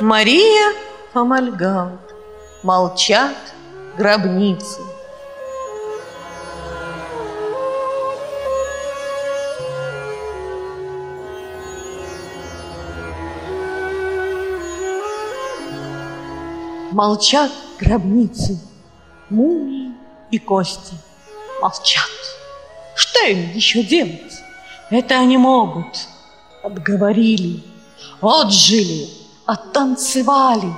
Мария помогал, молчат гробницы. Молчат гробницы, мумии и кости. Молчат. Что им еще делать? Это они могут. Отговорили, отжили, оттанцевали,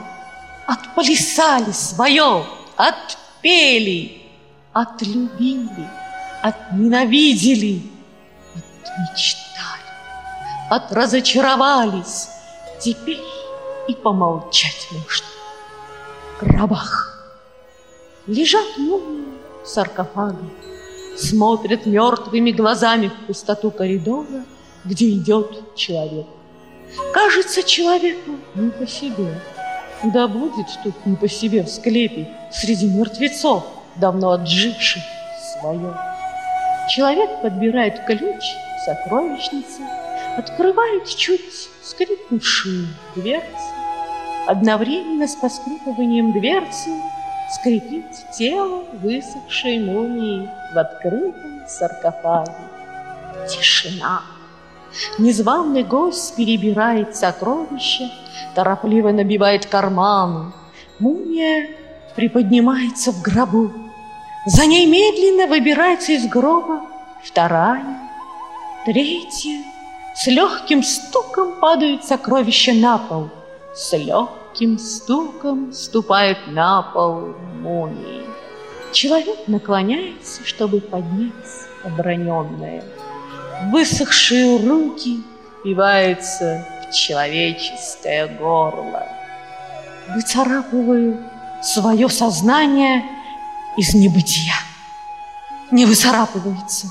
отплясали свое, отпели, отлюбили, отненавидели, отмечтали, отразочаровались. Теперь и помолчать можно. Гробах лежат мумии в саркофагах, смотрят мертвыми глазами в пустоту коридора, где идет человек. Кажется человеку не по себе. Да будет тут не по себе в склепе среди мертвецов, давно отживших свое. Человек подбирает ключ в сокровищнице, открывает чуть скрипнувшую дверцу. Одновременно с поскрипыванием дверцы скрипит тело высохшей мумии в открытом саркофаге. Тишина. Незваный гость перебирает сокровища, торопливо набивает карманы. Мумия приподнимается в гробу. За ней медленно выбирается из гроба вторая, третья. С легким стуком падают сокровища на пол. С легким стуком ступает на пол мумии. Человек наклоняется, чтобы поднять оброненное. Высохшие руки впиваются в человеческое горло. Выцарапываю свое сознание из небытия. Не выцарапывается.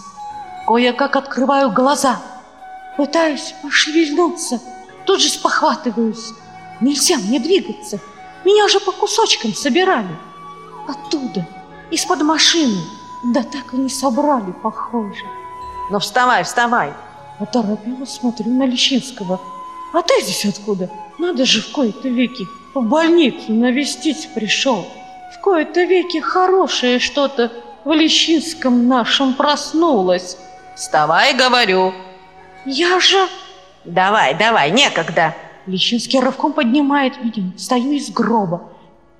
Кое-как открываю глаза. Пытаюсь пошевельнуться. Тут же спохватываюсь. Нельзя мне двигаться. Меня уже по кусочкам собирали. Оттуда, из-под машины. Да так и не собрали, похоже. Но вставай, вставай. Оторопела смотрю на Лещинского. А ты здесь откуда? Надо же в кои-то веки в больницу навестить пришел. В кои-то веки хорошее что-то в Лещинском нашем проснулось. Вставай, говорю. Я же... Давай, давай, некогда. Лещинский рывком поднимает меня. Стою из гроба.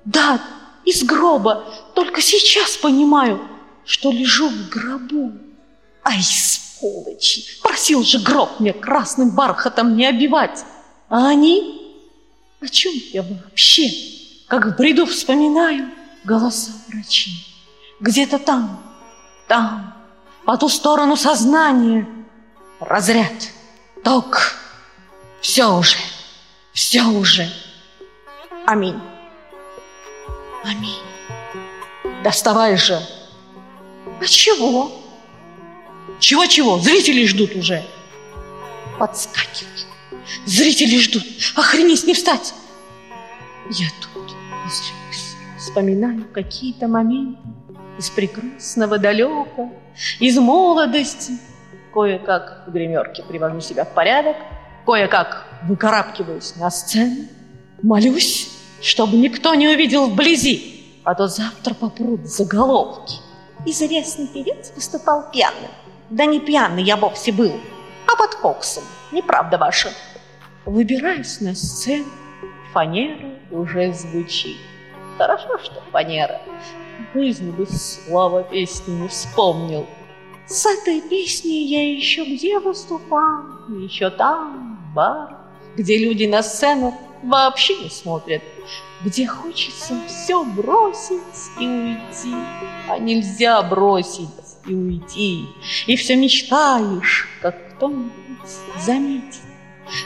Да, из гроба. Только сейчас понимаю, что лежу в гробу. Ай, сволочи! Просил же гроб мне красным бархатом не обивать. А они? О чем я вообще? Как в бреду вспоминаю голоса врачей. Где-то там, там, по ту сторону сознания. Разряд, ток. Все уже, все уже. Аминь. Аминь. Доставай же. А чего? Чего-чего? Зрители ждут уже. Подскакиваю. Зрители ждут. Охренеть, не встать. Я тут изрекся. Вспоминаю какие-то моменты из прекрасного далека, из молодости. Кое-как в гримерке привожу себя в порядок, кое-как выкарабкиваюсь на сцену, молюсь, чтобы никто не увидел вблизи, а то завтра попрут заголовки. Известный певец выступал пьяным. Да не пьяный я вовсе был, а под коксом. Неправда ваша. Выбираюсь на сцену, фанера уже звучит. Хорошо, что фанера. В жизни бы слова песни не вспомнил. С этой песней я еще где выступал, еще там, бар, где люди на сцену вообще не смотрят, где хочется все бросить и уйти, а нельзя бросить и уйти, и все мечтаешь, как кто-нибудь заметит,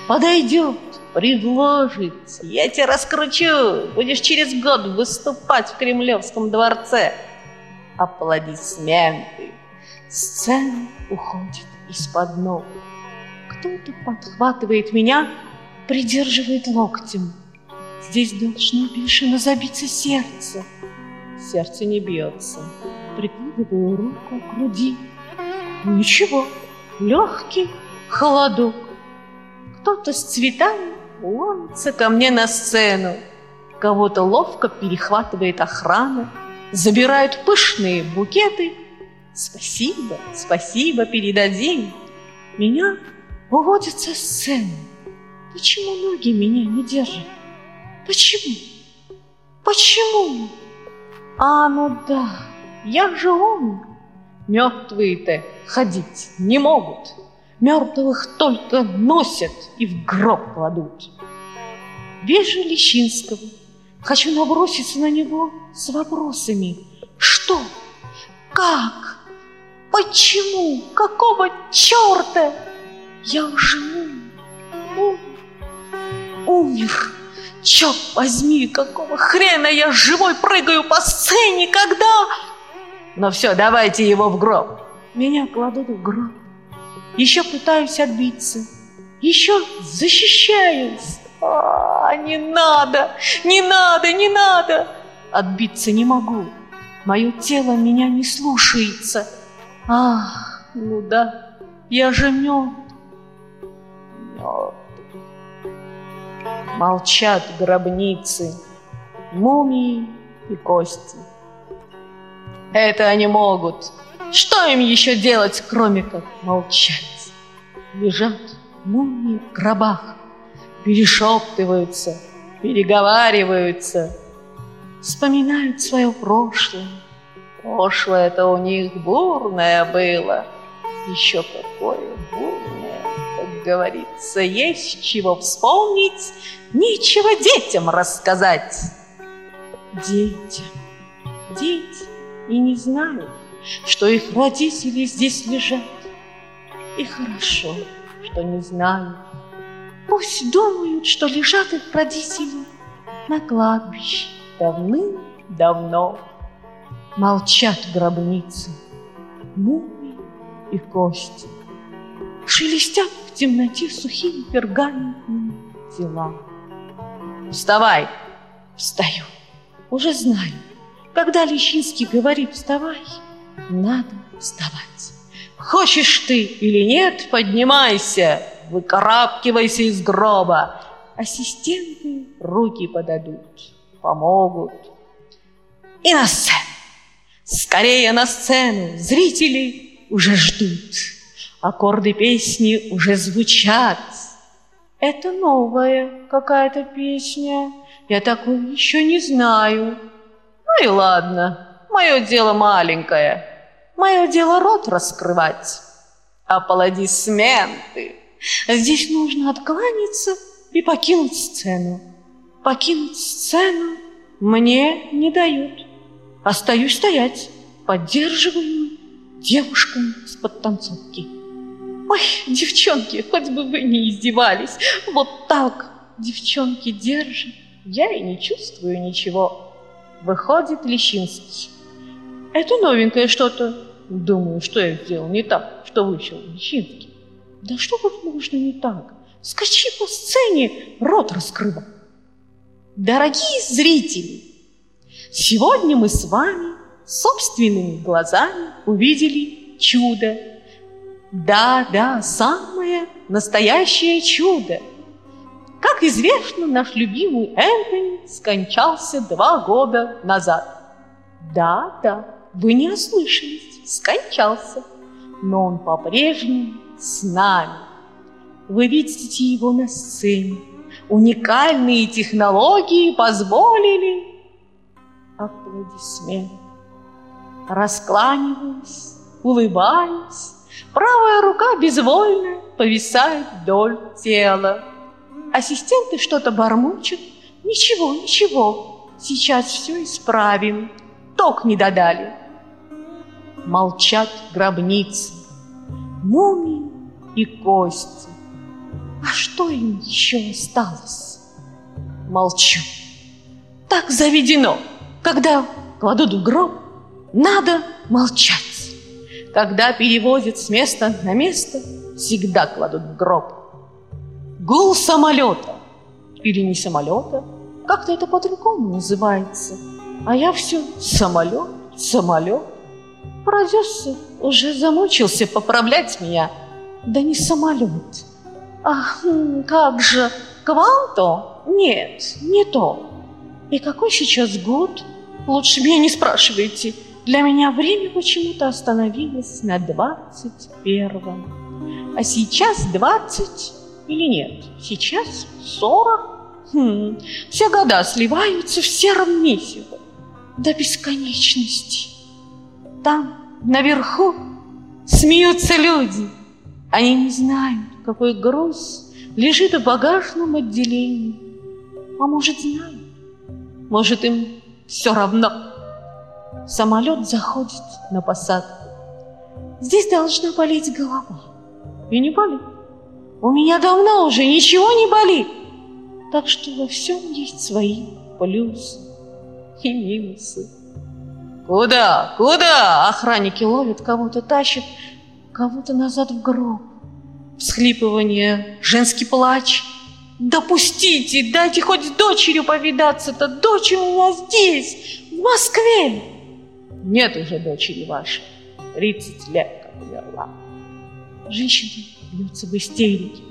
подойдет, предложит, я тебя раскручу, будешь через год выступать в Кремлевском дворце. Аплодисменты. Сцена уходит из-под ног. Кто-то подхватывает меня, придерживает локтем. Здесь должно бешено забиться сердце. Сердце не бьется. Прикладываю руку к груди. Ничего, легкий холодок. Кто-то с цветами ломится ко мне на сцену. Кого-то ловко перехватывает охрана, забирают пышные букеты. Спасибо, спасибо, передадим. Меня уводят со сцены. Почему ноги меня не держат? Почему? Почему? А, ну да, я же умер. Мертвые-то ходить не могут. Мертвых только носят и в гроб кладут. Вижу Лещинского, хочу наброситься на него с вопросами. Что? Как? Почему? Какого черта? Я уже. Умер. Умер. Черт возьми, какого хрена я живой прыгаю по сцене, когда... Ну все, давайте его в гроб. Меня кладут в гроб. Еще пытаюсь отбиться. Еще защищаюсь. А, не надо, не надо, не надо. Отбиться не могу. Мое тело меня не слушается. Ах, ну да, я же. Мертв. Молчат гробницы, мумии и кости. Это они могут. Что им еще делать, кроме как молчать? Лежат мумии в гробах, перешептываются, переговариваются, вспоминают свое прошлое. Прошлое-то у них бурное было, еще какое бурное, как говорится, есть чего вспомнить, нечего детям рассказать. Детям, дети и не знают, что их родители здесь лежат. И хорошо, что не знают. Пусть думают, что лежат их родители на кладбище давным-давно. Молчат гробницы, мумии и кости. Шелестят в темноте сухими пергаментными тела. Вставай! Встаю. Уже знаю, когда Лещинский говорит «вставай», надо вставать. Хочешь ты или нет, поднимайся, выкарабкивайся из гроба. Ассистенты руки подадут, помогут. И на сцену. Скорее на сцену. Зрители уже ждут. Аккорды песни уже звучат. Это новая какая-то песня. Я такую еще не знаю. Ну и ладно, мое дело маленькое. Мое дело рот раскрывать. Аплодисменты. Здесь нужно откланяться и покинуть сцену. Покинуть сцену мне не дают. Остаюсь стоять, поддерживаемый девушками с подтанцовки. Ой, девчонки, хоть бы вы не издевались. Вот так девчонки держат. Я и не чувствую ничего. Выходит Лещинский. Это новенькое что-то. Думаю, что я сделал не так, что вышел Лещинский. Да что тут можно не так? Скачи по сцене, рот раскрывай. Дорогие зрители, сегодня мы с вами собственными глазами увидели чудо. Да, да, самое настоящее чудо – как известно, наш любимый Энтони скончался два года назад. Да, да, вы не ослышались, скончался, но он по-прежнему с нами. Вы видите его на сцене. Уникальные технологии позволили аплодисмент. Раскланиваюсь, улыбаюсь, правая рука безвольно повисает вдоль тела. Ассистенты что-то бормочут. Ничего, ничего, сейчас все исправим. Ток не додали. Молчат гробницы, мумии и кости. А что им еще осталось? Молчу. Так заведено. Когда кладут в гроб, надо молчать. Когда перевозят с места на место, всегда кладут в гроб. Гул самолета. Или не самолета. Как-то это по-другому называется. А я все самолет, самолет. Продюсер уже замучился поправлять меня. Да не самолет. Ах, как же, Кванто? Нет, не то. И какой сейчас год? Лучше меня не спрашивайте. Для меня время почему-то остановилось на двадцать первом. А сейчас двадцать или нет? Сейчас сорок? Хм, все года сливаются в сером месиве до бесконечности. Там, наверху, смеются люди. Они не знают, какой груз лежит в багажном отделении. А может, знают? Может, им все равно. Самолет заходит на посадку. Здесь должна болеть голова. И не болит. У меня давно уже ничего не болит. Так что во всем есть свои плюсы и минусы. Куда? Куда? Охранники ловят, кого-то тащат, кого-то назад в гроб. Всхлипывание, женский плач. Допустите, дайте хоть с дочерью повидаться-то. Дочь у меня здесь, в Москве. Нет уже дочери вашей. 30 лет как умерла. Женщина бьется в истерике.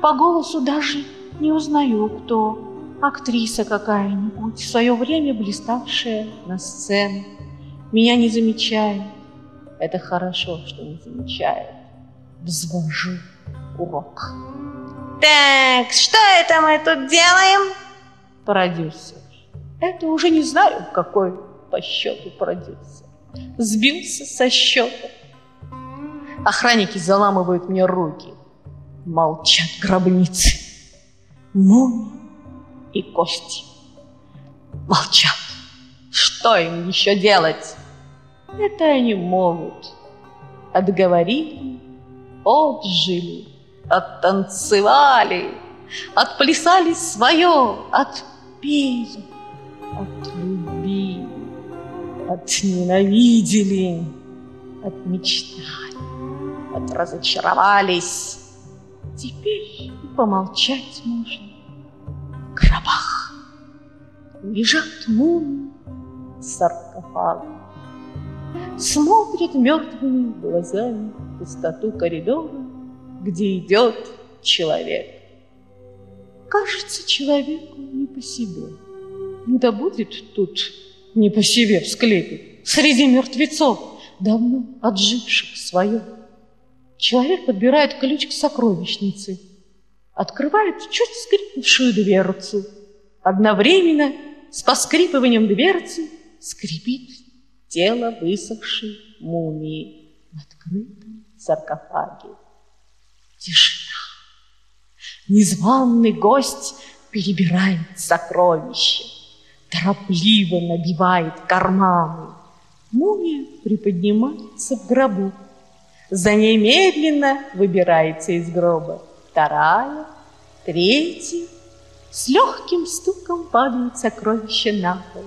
По голосу даже не узнаю, кто. Актриса какая-нибудь, в свое время блиставшая на сцене. Меня не замечает. Это хорошо, что не замечает. Взвожу урок. Так, что это мы тут делаем? Продюсер. Это уже не знаю, какой по счету продюсер. Сбился со счета. Охранники заламывают мне руки. Молчат гробницы. Мумии и кости. Молчат. Что им еще делать? Это они могут. Отговорили, отжили, оттанцевали, отплясали свое, отпели, отлюбили, отненавидели, отмечтали, отразочаровались. Теперь помолчать можно в гробах. Лежат мумии саркофага. Смотрит мертвыми глазами в пустоту коридора, где идет человек. Кажется человеку не по себе. Да будет тут не по себе в склепе, среди мертвецов, давно отживших свое. Человек подбирает ключ к сокровищнице, открывает чуть скрипнувшую дверцу. Одновременно с поскрипыванием дверцы скрипит тело высохшей мумии в открытом саркофаге. Тишина. Незваный гость перебирает сокровища, торопливо набивает карманы. Мумия приподнимается в гробу. За ней медленно выбирается из гроба вторая, третья. С легким стуком падают сокровища на пол.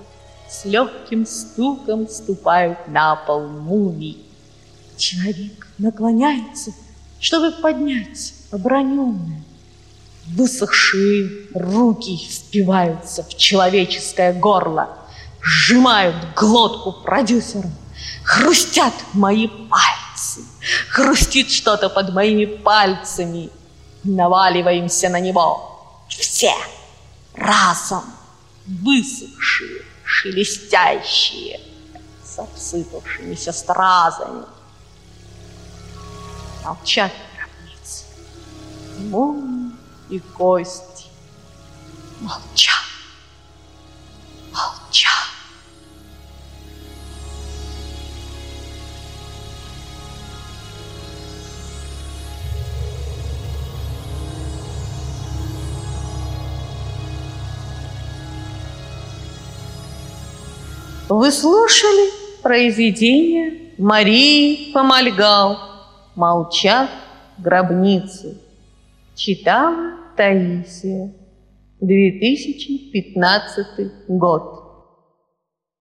С легким стуком ступают на пол мумии. Человек наклоняется, чтобы поднять оброненное. Высохшие руки впиваются в человеческое горло, сжимают глотку продюсера, хрустят мои пальцы, хрустит что-то под моими пальцами. Наваливаемся на него. Все разом высохшие, шелестящие, с обсыпавшимися стразами. Молчат гробницы, мумии и кости. Молчат, молчат. Вы слушали произведение Марии Помальгал «Молчат гробницы». Читала Таисия. 2015 год.